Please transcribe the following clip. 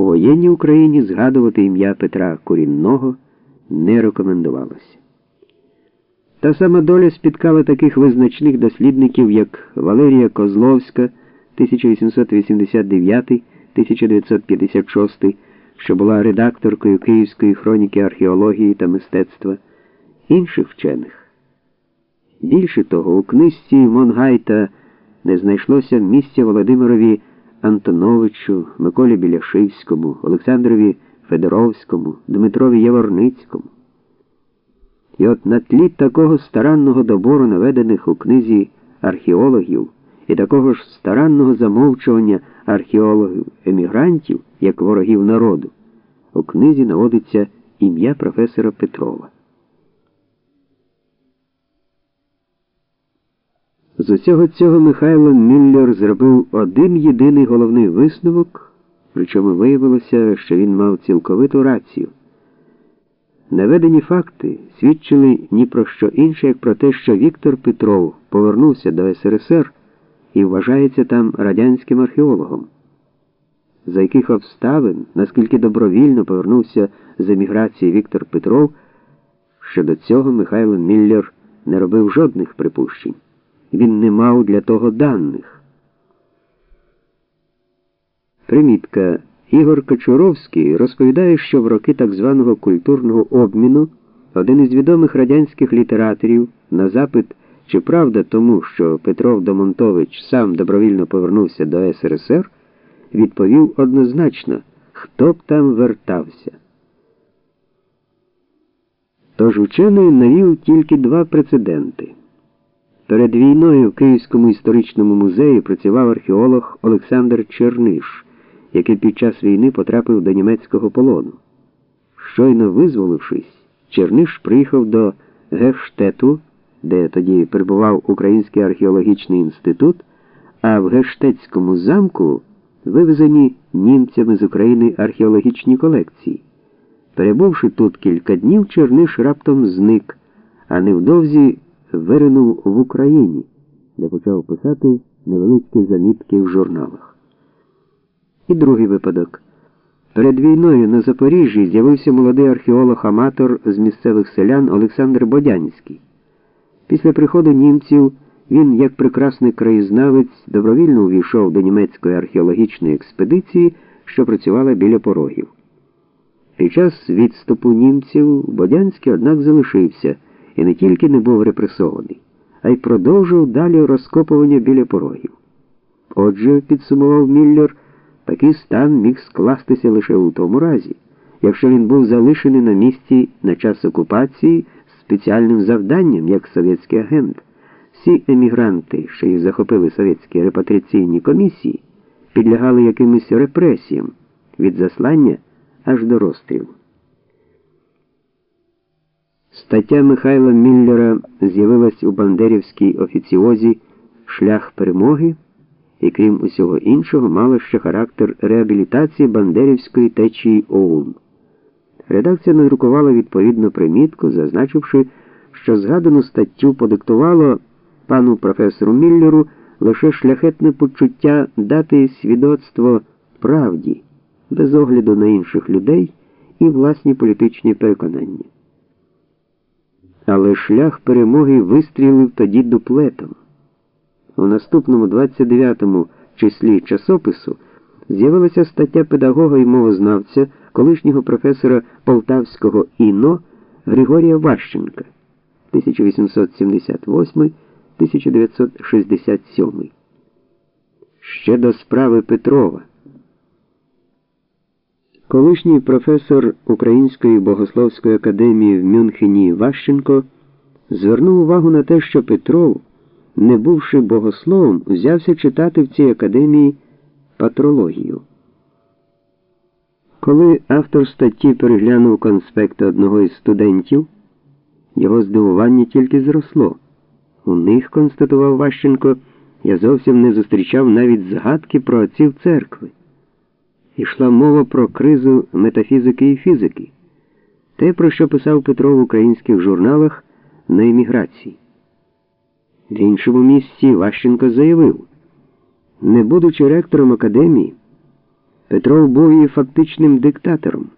повоєнній Україні згадувати ім'я Петра Корінного не рекомендувалося. Та сама доля спіткала таких визначних дослідників, як Валерія Козловська 1889-1956, що була редакторкою Київської хроніки археології та мистецтва, інших вчених. Більше того, у книжці Монгайта не знайшлося місця Володимирові Антоновичу, Миколі Біляшивському, Олександрові Федоровському, Дмитрові Яворницькому. І от на тлі такого старанного добору, наведених у книзі археологів, і такого ж старанного замовчування археологів-емігрантів, як ворогів народу, у книзі наводиться ім'я професора Петрова. З усього цього Михайло Міллер зробив один єдиний головний висновок, причому виявилося, що він мав цілковиту рацію. Наведені факти свідчили ні про що інше, як про те, що Віктор Петров повернувся до СРСР і вважається там радянським археологом. За яких обставин, наскільки добровільно повернувся з еміграції Віктор Петров, щодо цього Михайло Міллер не робив жодних припущень. Він не мав для того даних. Примітка Ігор Кочуровський розповідає, що в роки так званого культурного обміну один із відомих радянських літераторів на запит, чи правда тому, що Петров Домонтович сам добровільно повернувся до СРСР, відповів однозначно, хто б там вертався. Тож учений навів тільки два прецеденти. Перед війною в Київському історичному музеї працював археолог Олександр Черниш який під час війни потрапив до німецького полону. Щойно визволившись, Черниш приїхав до Гештету, де тоді перебував Український археологічний інститут, а в Гештетському замку вивезені німцями з України археологічні колекції. Перебувши тут кілька днів, Черниш раптом зник, а невдовзі виринув в Україні, де почав писати невеличкі замітки в журналах. І другий випадок. Перед війною на Запоріжжі з'явився молодий археолог-аматор з місцевих селян Олександр Бодянський. Після приходу німців він, як прекрасний краєзнавець, добровільно увійшов до німецької археологічної експедиції, що працювала біля порогів. Під час відступу німців Бодянський, однак, залишився і не тільки не був репресований, а й продовжив далі розкопування біля порогів. Отже, підсумував Міллер, Такий стан міг скластися лише у тому разі, якщо він був залишений на місці на час окупації спеціальним завданням як совєтський агент. Всі емігранти, що їх захопили совєтські репатріаційні комісії, підлягали якимось репресіям від заслання аж до розстрілу. Стаття Михайла Міллера з'явилась у Бандерівській офіціозі Шлях перемоги і крім усього іншого, мало ще характер реабілітації Бандерівської течії ОУН. Редакція надрукувала відповідну примітку, зазначивши, що згадану статтю подиктувало пану професору Міллеру лише шляхетне почуття дати свідоцтво правді, без огляду на інших людей і власні політичні переконання. Але шлях перемоги вистрілив тоді дуплетом. У наступному 29-му числі часопису з'явилася стаття педагога і мовознавця, колишнього професора Полтавського ІНО Григорія Ващенка 1878-1967. Ще до справи Петрова. Колишній професор Української богословської академії в Мюнхені Ващенко звернув увагу на те, що Петров не бувши богословом, взявся читати в цій академії патрологію. Коли автор статті переглянув конспекти одного із студентів, його здивування тільки зросло. У них, констатував Ващенко, я зовсім не зустрічав навіть згадки про отців церкви. Ішла мова про кризу метафізики і фізики, те, про що писав Петро в українських журналах на еміграції. В іншому місці Ващенко заявив, не будучи ректором академії, Петров був і фактичним диктатором.